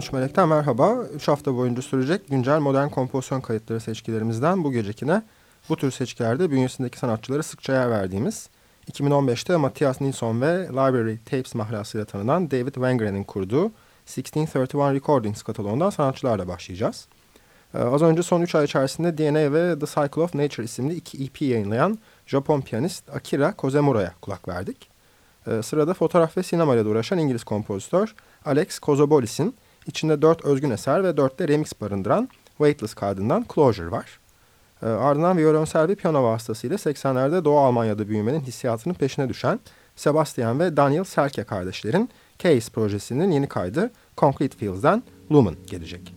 13 Melek'ten merhaba. 3 hafta boyunca sürecek güncel modern kompozisyon kayıtları seçkilerimizden bu gecekine bu tür seçkilerde bünyesindeki sanatçıları sıkça yer verdiğimiz 2015'te Matthias Nilsson ve Library Tapes mahlasıyla tanınan David Wengeren'in kurduğu 1631 Recordings kataloğundan sanatçılarla başlayacağız. Ee, az önce son 3 ay içerisinde DNA ve The Cycle of Nature isimli iki EP yayınlayan Japon piyanist Akira Kozemura'ya kulak verdik. Ee, sırada fotoğraf ve sinemayla uğraşan İngiliz kompozitör Alex Kozobolis'in içinde 4 özgün eser ve 4 de remix barındıran Weightless kaydından Closure var. E, ardından violonsel ve piyano vasıtasıyla 80'lerde Doğu Almanya'da büyümenin hissiyatının peşine düşen Sebastian ve Daniel Selke kardeşlerin Case projesinin yeni kaydı Concrete Fields'den Lumen gelecek.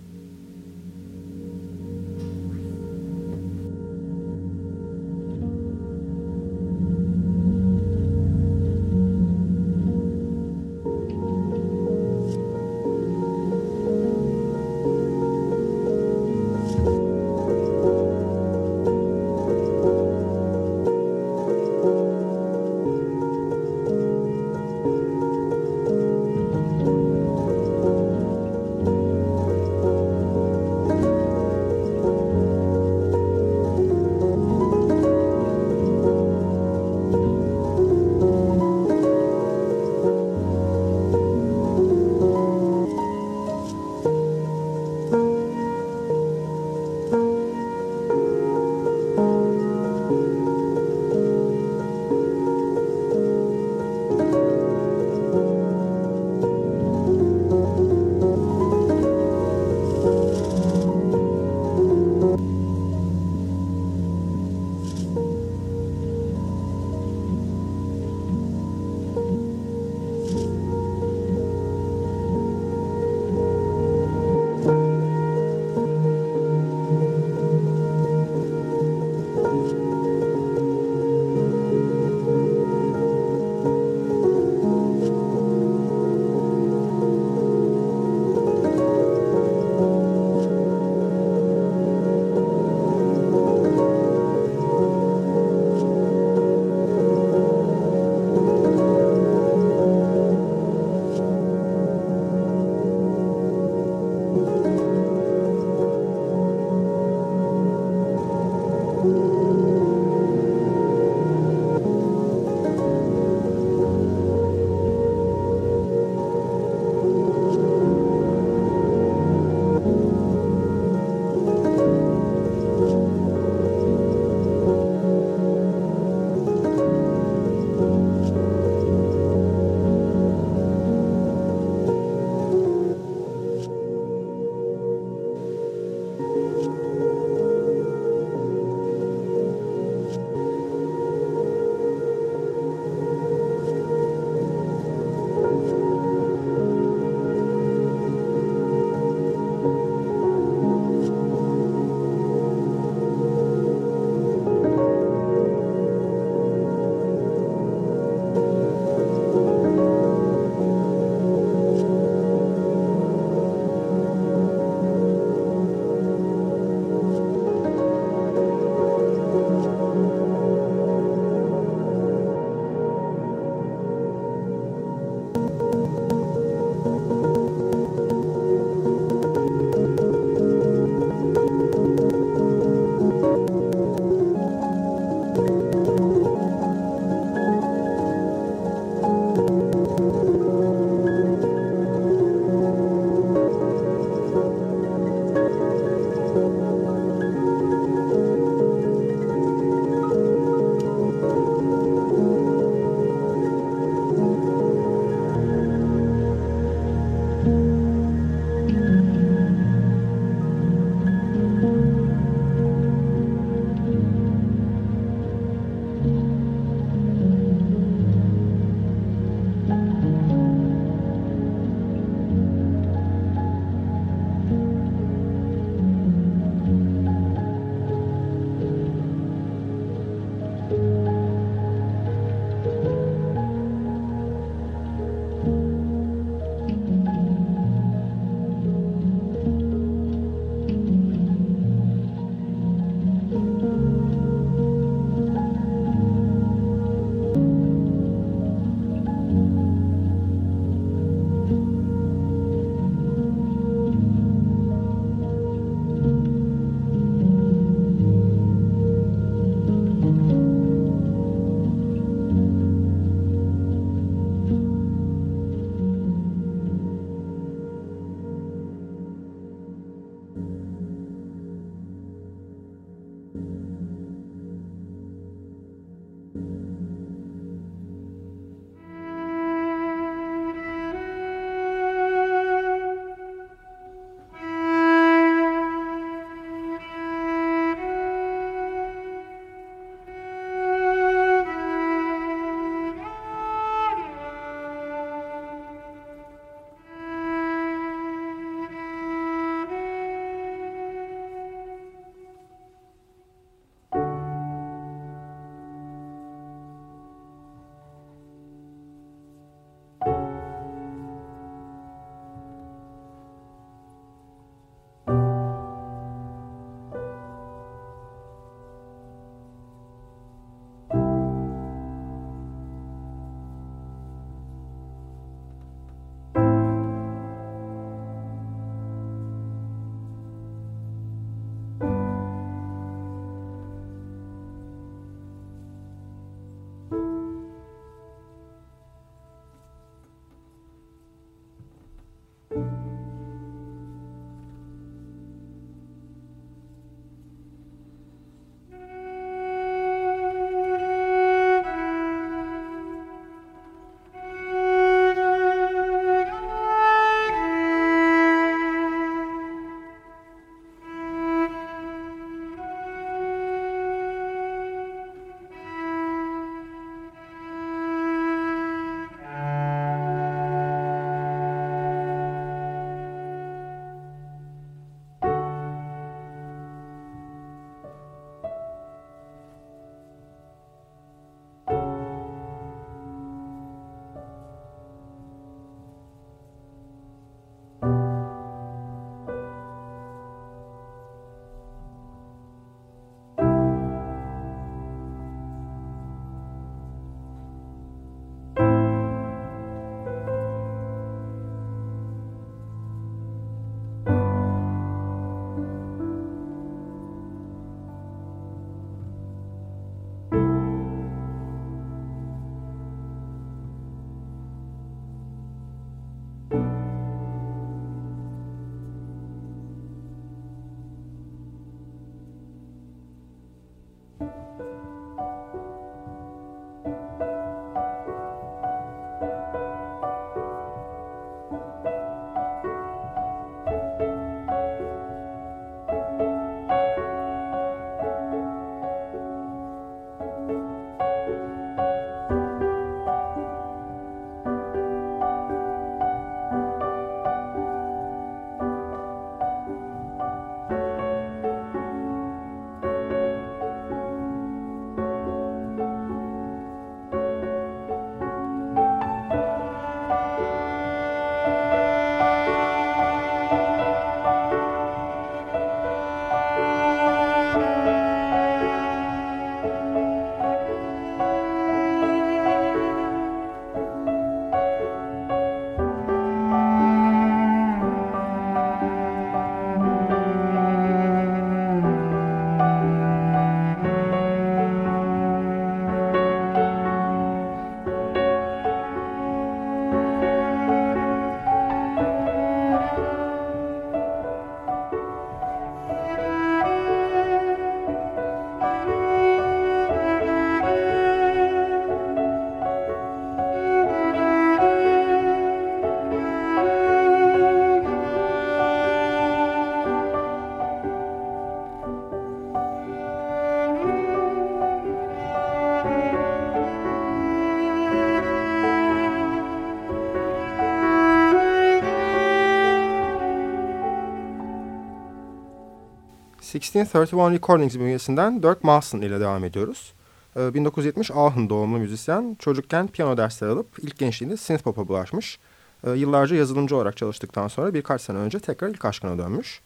1631 Recordings bünyesinden Dirk Mawson ile devam ediyoruz. 1970 ee, Aachen doğumlu müzisyen çocukken piyano dersleri alıp ilk gençliğinde synthpop'a bulaşmış. Ee, yıllarca yazılımcı olarak çalıştıktan sonra birkaç sene önce tekrar ilk aşkına dönmüş.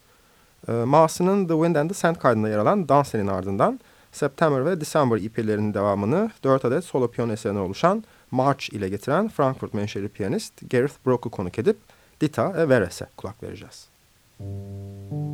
Ee, Mawson'ın The Wind and the Sand kaydında yer alan Dance'nin ardından September ve December EP'lerinin devamını 4 adet solo piyano eserine oluşan March ile getiren Frankfurt menşeli piyanist Gareth Brock'u konuk edip Dita ve Veres'e kulak vereceğiz. Müzik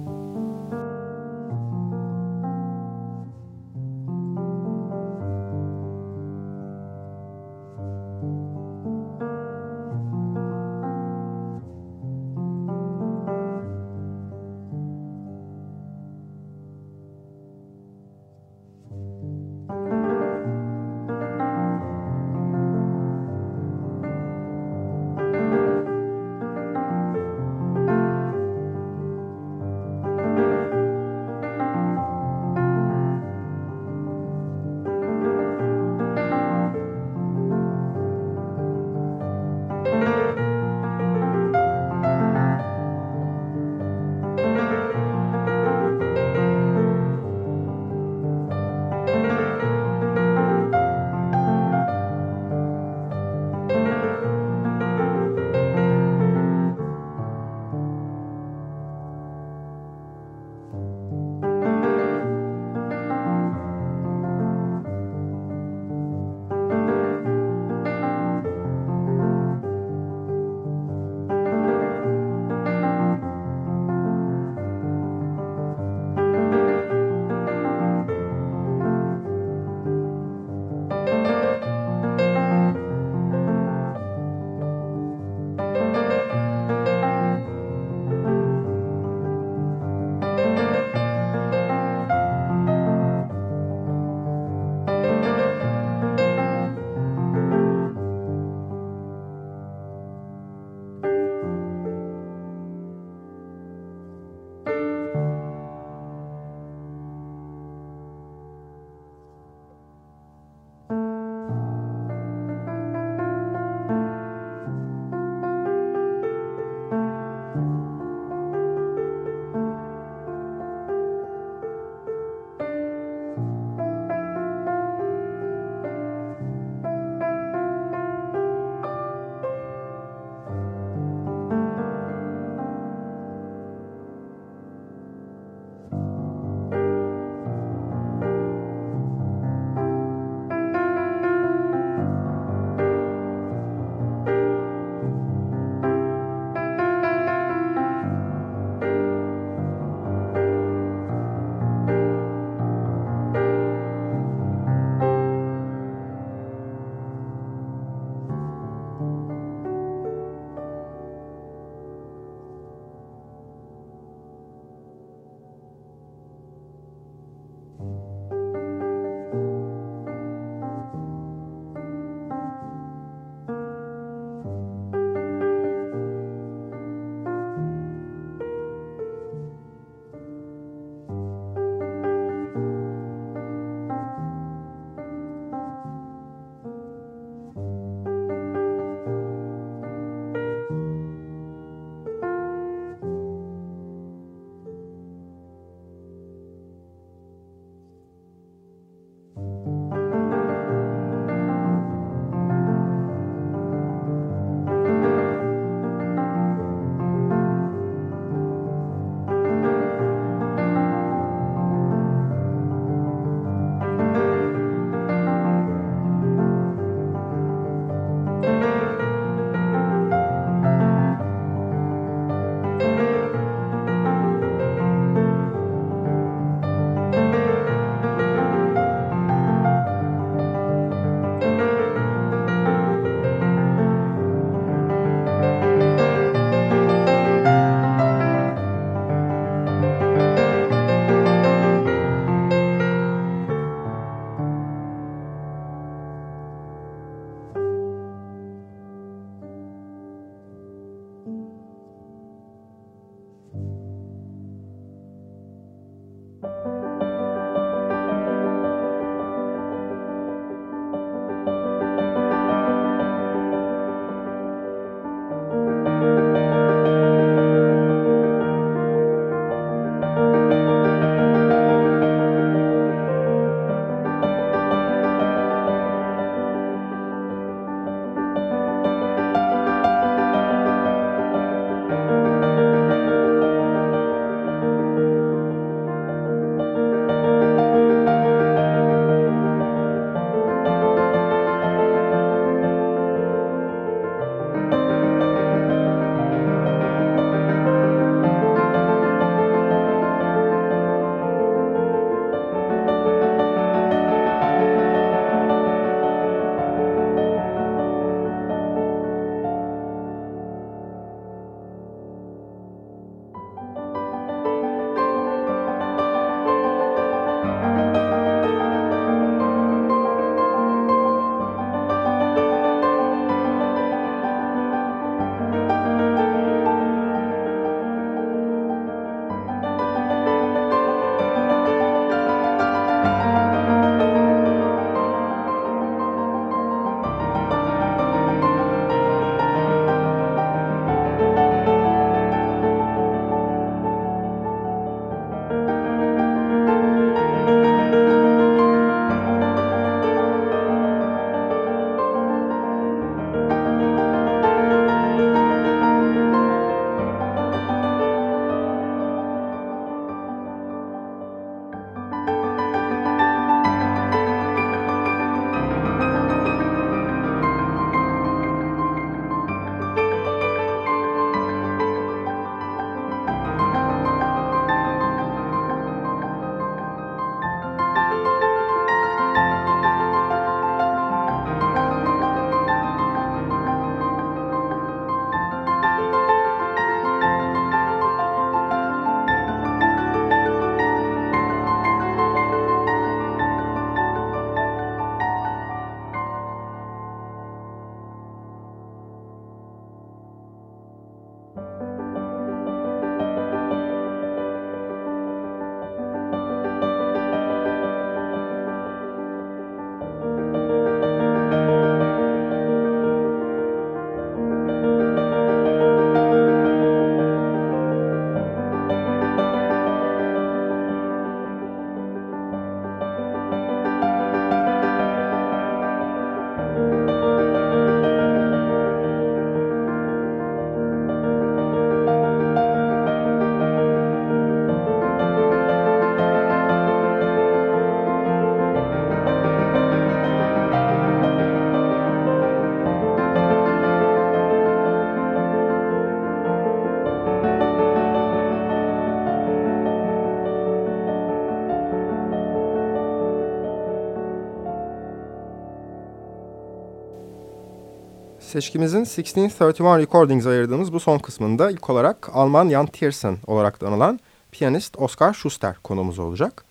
Seçkimizin 1631 Recordings ayırdığımız bu son kısmında ilk olarak Alman Jan Tiersen olarak da anılan piyanist Oskar Schuster konumuz olacak.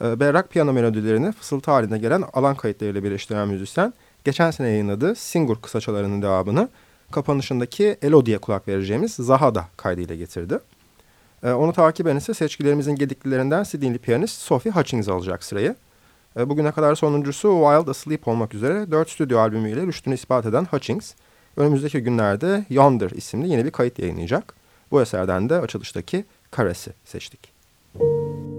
Ee, berrak piyano melodilerini fısıltı halinde gelen alan kayıtlarıyla birleştiren müzisyen geçen sene yayınladığı Singur kısaçalarının devamını kapanışındaki Elodie'ye kulak vereceğimiz Zahada kaydıyla getirdi. Ee, onu takip eden ise seçkilerimizin gediklilerinden Sydney'li piyanist Sophie Hutchings alacak sırayı. Ee, bugüne kadar sonuncusu Wild Asleep olmak üzere dört stüdyo albümüyle rüştünü ispat eden Hutchings, önümüzdeki günlerde Yonder isimli yeni bir kayıt yayınlayacak. Bu eserden de açılıştaki Karesi seçtik. Müzik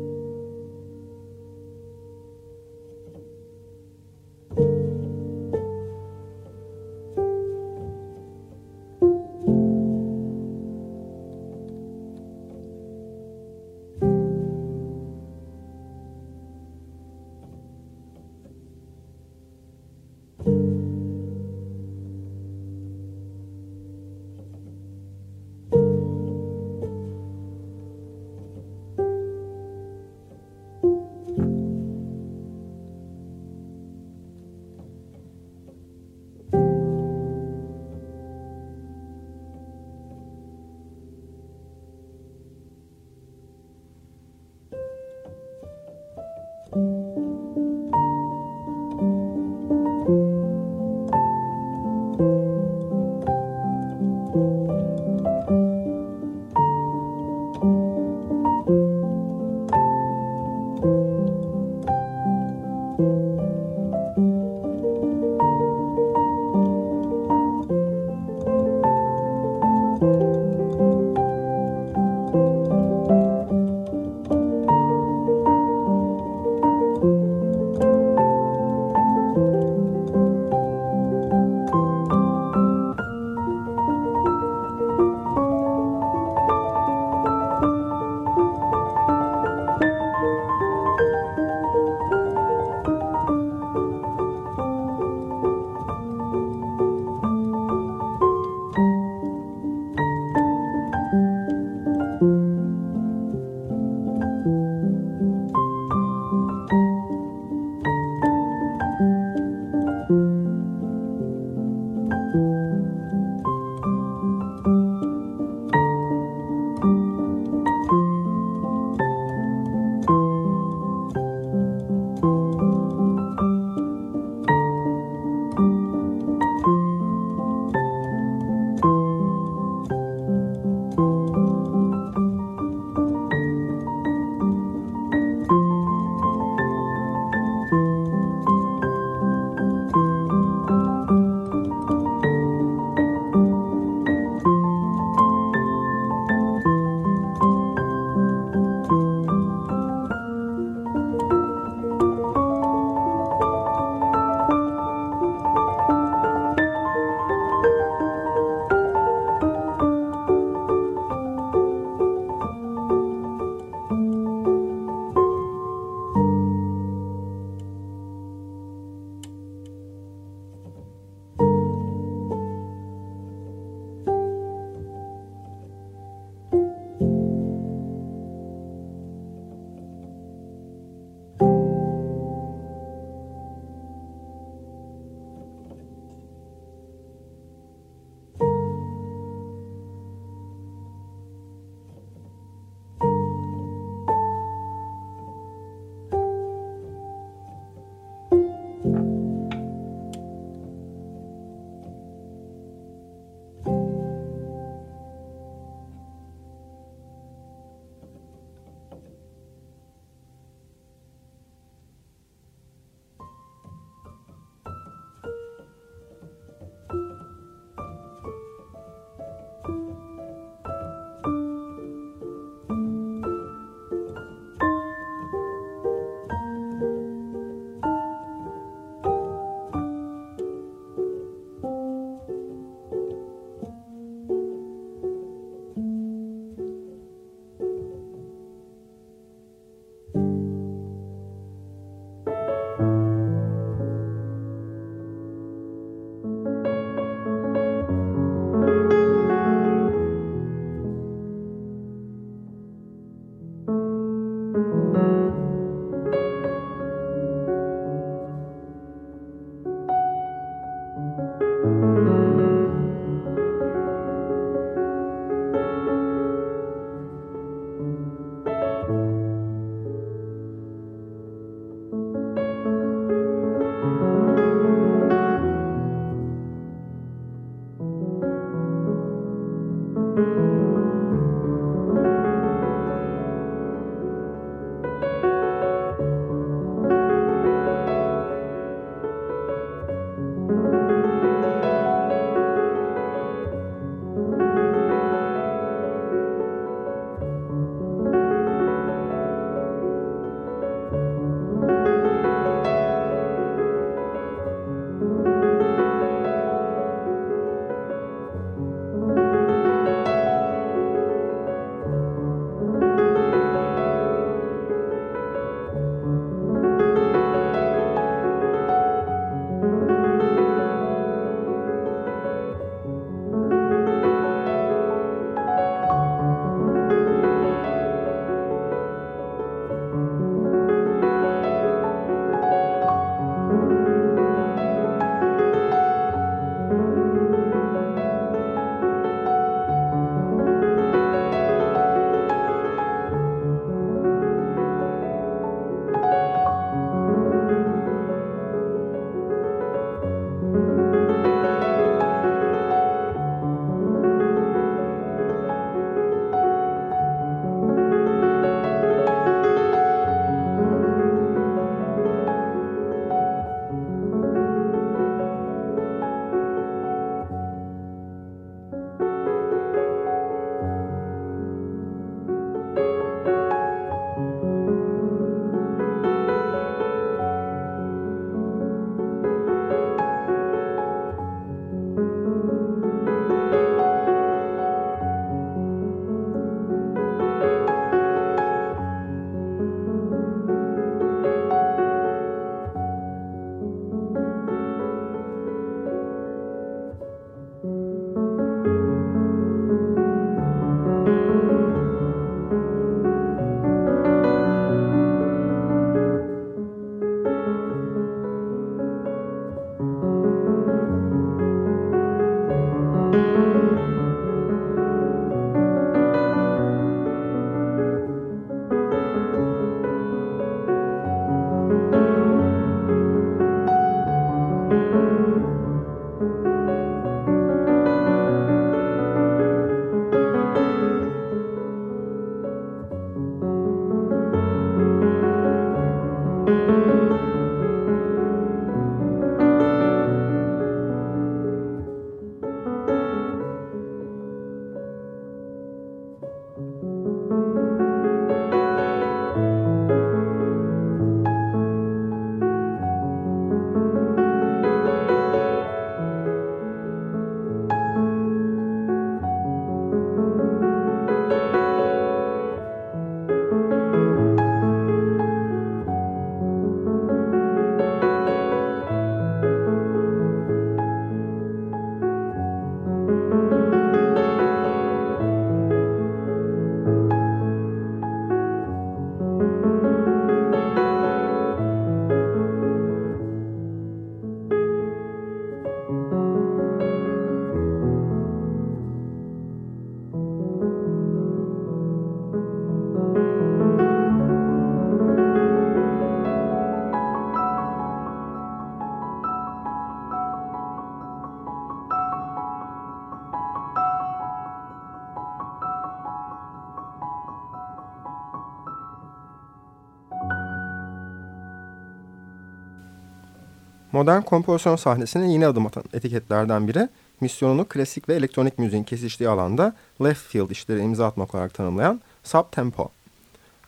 Modern kompozisyon sahnesine yeni adım atan etiketlerden biri, misyonunu klasik ve elektronik müziğin kesiştiği alanda left field işleri imza atmak olarak tanımlayan Subtempo.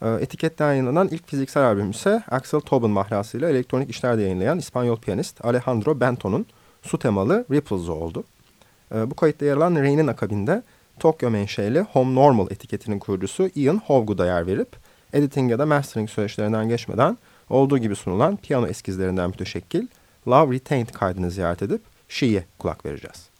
Ee, etiketten yayınlanan ilk fiziksel albüm ise Axel Tobin mahlasıyla elektronik işlerde yayınlayan İspanyol piyanist Alejandro Bento'nun su temalı Ripples oldu. Ee, bu kayıtta yer alan Rain'in akabinde Tokyo menşeli Home Normal etiketinin kurucusu Ian Hovgood'a yer verip editing ya da mastering süreçlerinden geçmeden olduğu gibi sunulan piyano eskizlerinden müteşekkil Love Retained kaydını ziyaret edip She'ye kulak vereceğiz.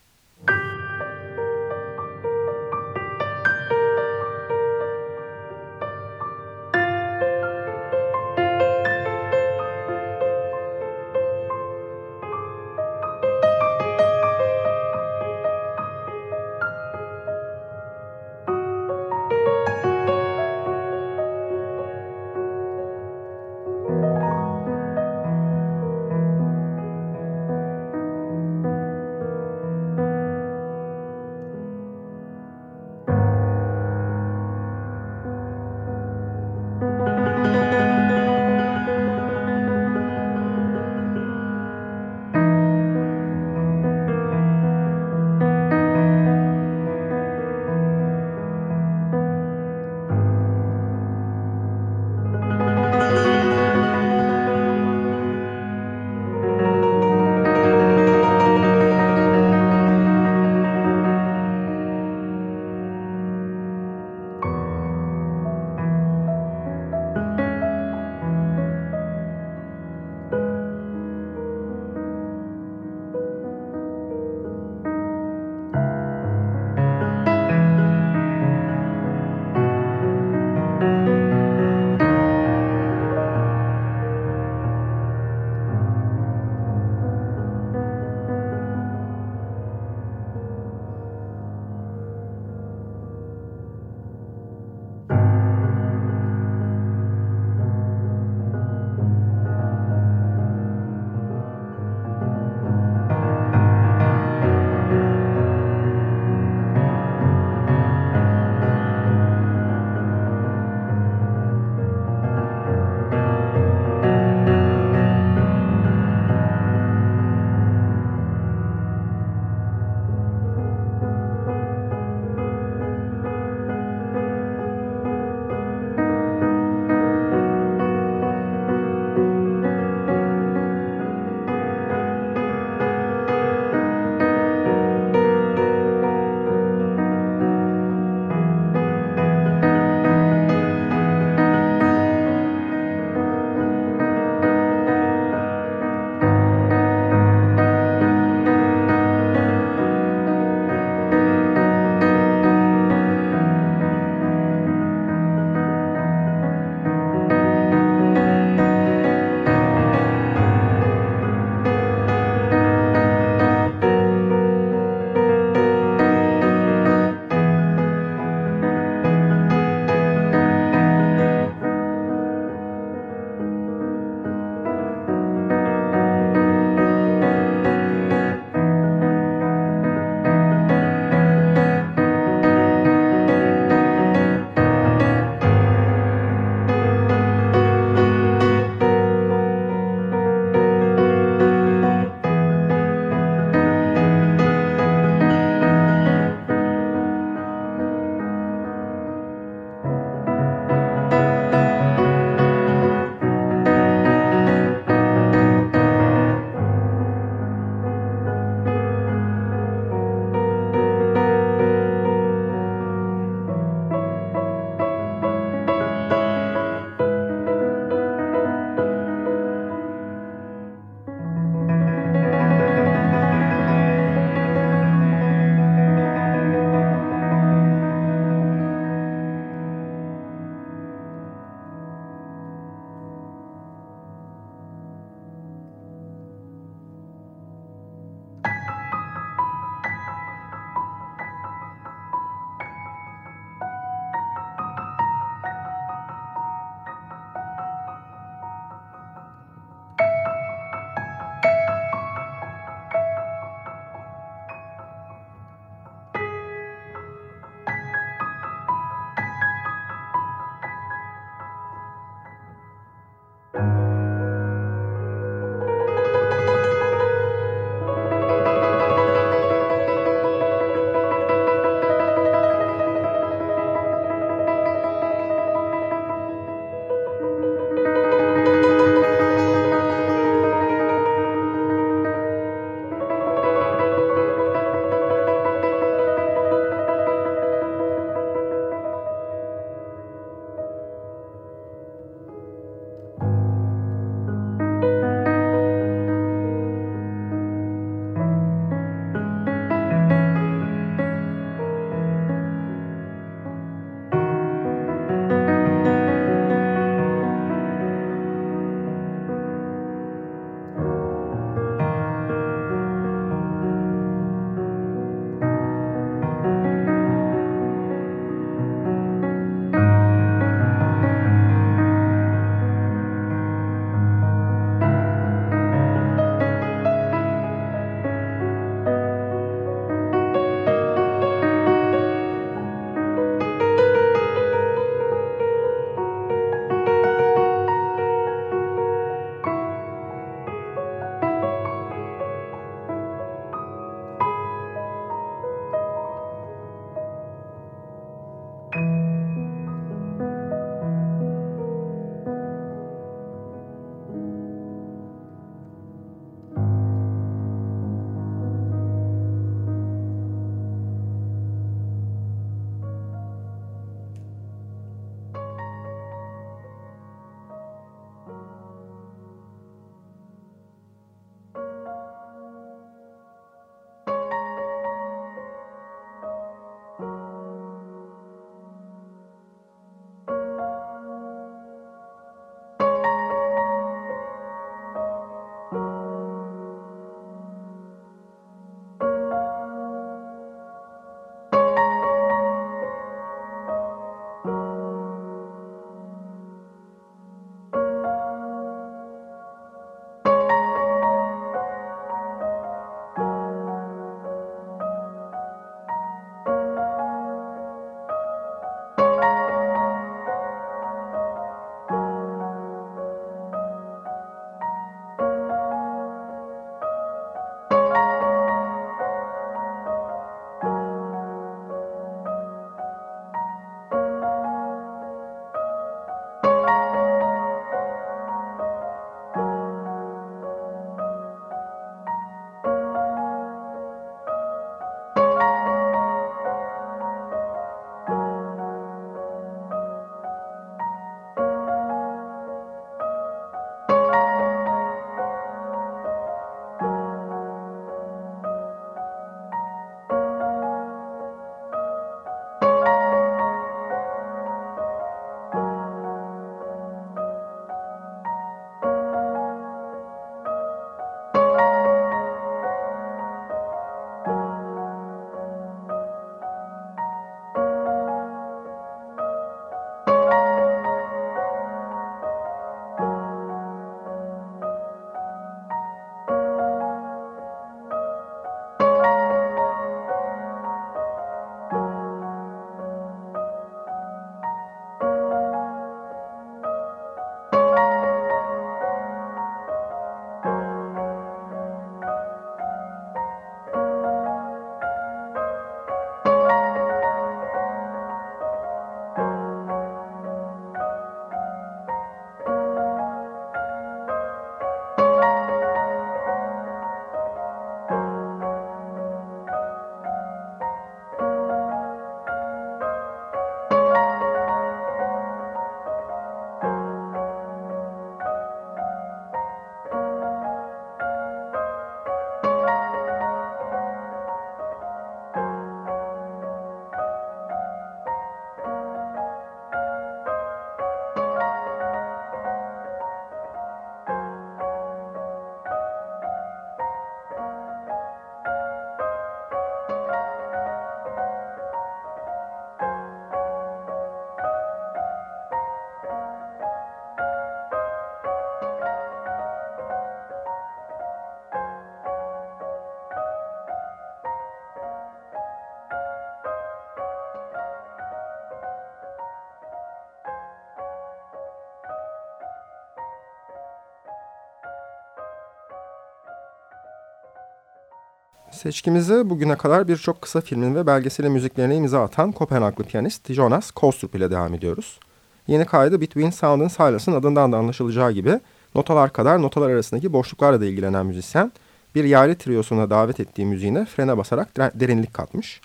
Seçkimizi bugüne kadar birçok kısa filmin ve belgeseli müziklerine imza atan Kopenhaglı piyanist Jonas Kostrup ile devam ediyoruz. Yeni kaydı Between Sound and Silence'ın adından da anlaşılacağı gibi notalar kadar notalar arasındaki boşluklarla da ilgilenen müzisyen bir yerli triyosuna davet ettiği müziğine frene basarak derinlik katmış.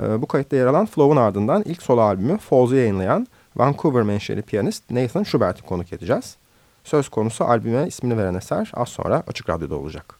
Ee, bu kayıtta yer alan Flow'un ardından ilk solo albümü Falls'u yayınlayan Vancouver menşeli piyanist Nathan Schubert'i konuk edeceğiz. Söz konusu albüme ismini veren eser az sonra Açık Radyo'da olacak.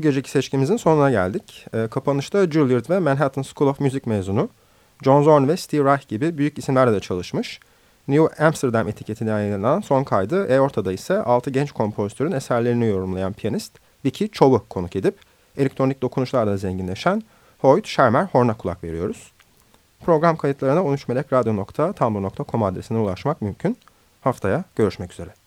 Bu geceki seçkimizin sonuna geldik. E, kapanışta Juilliard ve Manhattan School of Music mezunu John Zorn ve Steve Reich gibi büyük isimlerle de çalışmış. New Amsterdam etiketiyle yayınlanan son kaydı E-Orta'da ise 6 genç kompozitörün eserlerini yorumlayan piyanist Vicky Chow'u konuk edip elektronik dokunuşlarla zenginleşen Hoyt Schermer Horn'a kulak veriyoruz. Program kayıtlarına 13melekradyo.tumblr.com adresine ulaşmak mümkün. Haftaya görüşmek üzere.